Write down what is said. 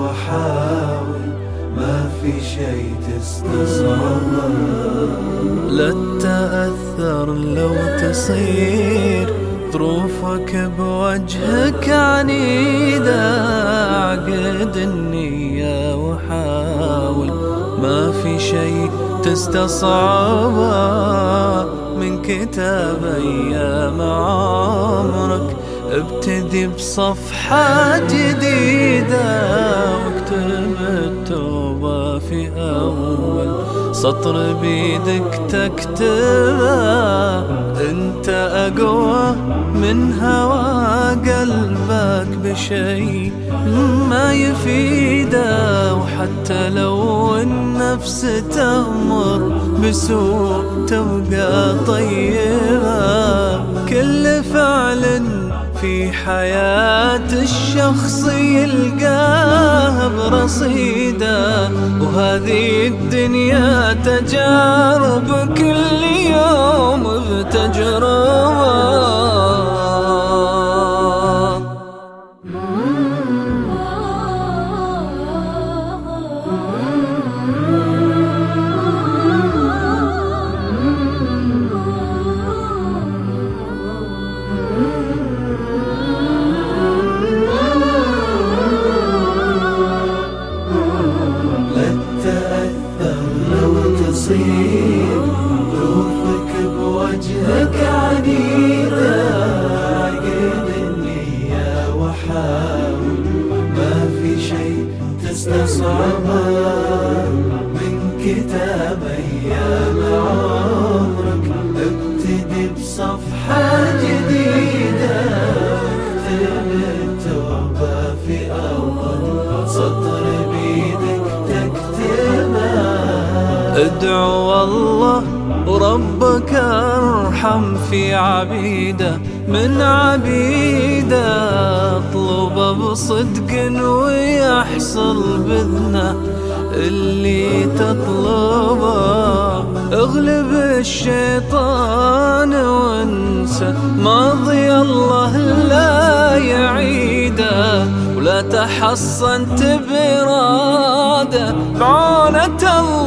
وحاول ما في شي تستصعبه لا تأثر لو تصير ظروفك بوجهك عنيدة. عقد النية وحاول ما في شي تستصعبه. من كتاب أيام عمرك ابتدي بصفحة جديدة واكتب التوبة في أول سطر بيدك تكتبه أنت أقوى من هوى قلبك بشي ما يفيده. وحتى لو النفس تأمر بسوء تبقى طيبة. في حياة الشخص يلقاه برصيده وهذه الدنيا تجارب تصير ظروفك بوجهك عنيدة عقد النية وحاول ما في شي تستصعبه من كتاب أيام عمرك ابتدي بصفحة جديدة. ادعو الله وربك ارحم في عبيده من عبيده اطلب بصدق ويحصل باذنه اللي تطلبه اغلب الشيطان وانسى ماضي الله لا يعيده ولا تحصنت براده بعونة الله